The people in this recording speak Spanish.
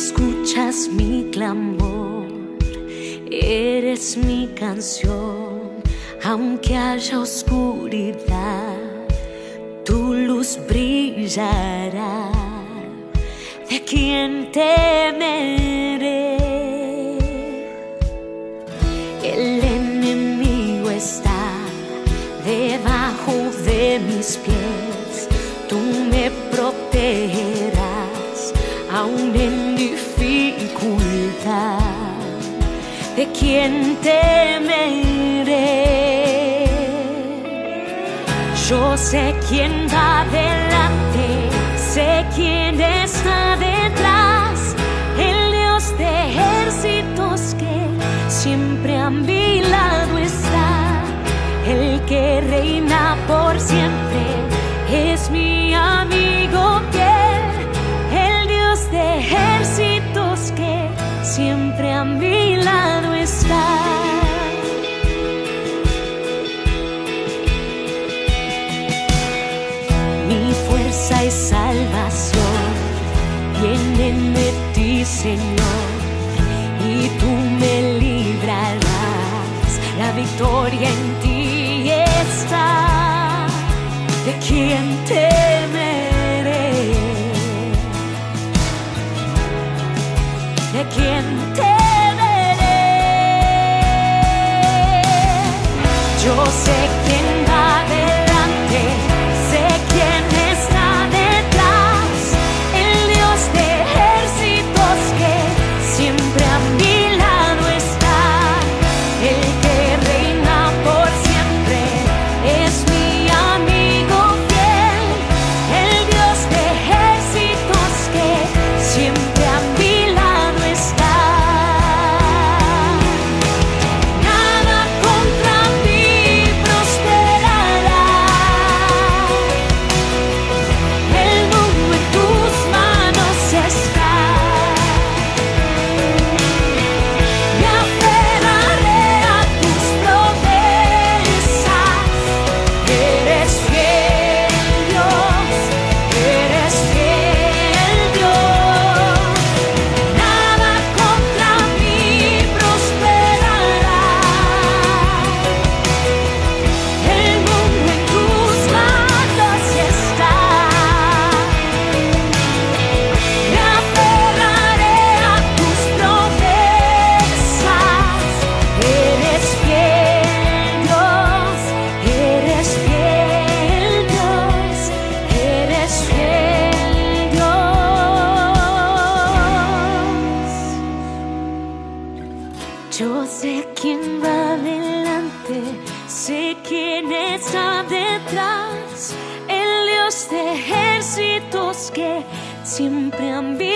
Escuchas mi clamor, eres mi canción, aunque haya oscuridad, tu luz brillará. ¿De quien temeré? El enemigo está debajo de mis pies, tú me proteges aún en dificultad, de quien temeré. Yo sé quién va delante, sé quién está detrás. vienen de ti, Señor, y tú me librarás. La victoria en ti está. ¿De quién temeré? ¿De quién temeré? Yo sé quién Hey, Yo sé quién va adelante, sé quién está detrás, el Dios de ejércitos que siempre han vivido.